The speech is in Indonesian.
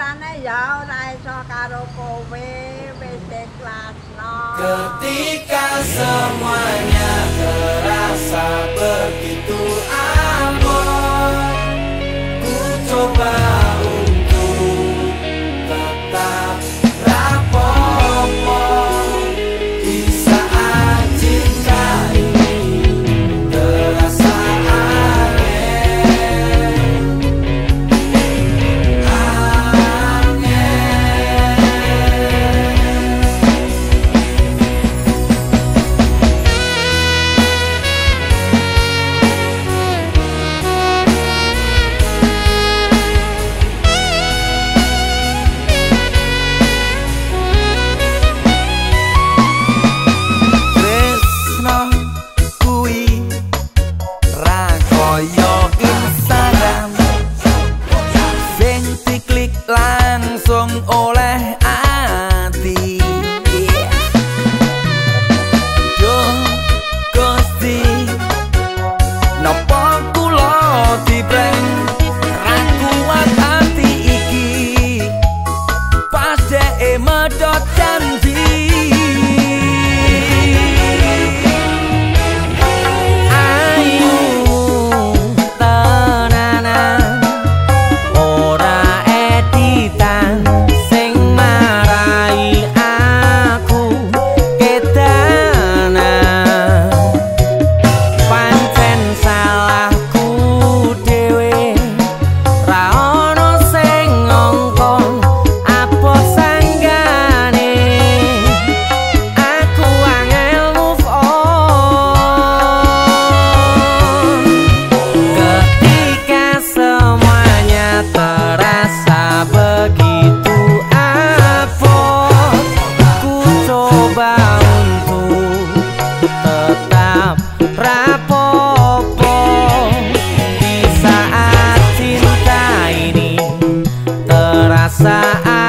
ya iso karo kowe wis ikhlasno. Ketika semuanya terasa begitu Dema.md perasaan.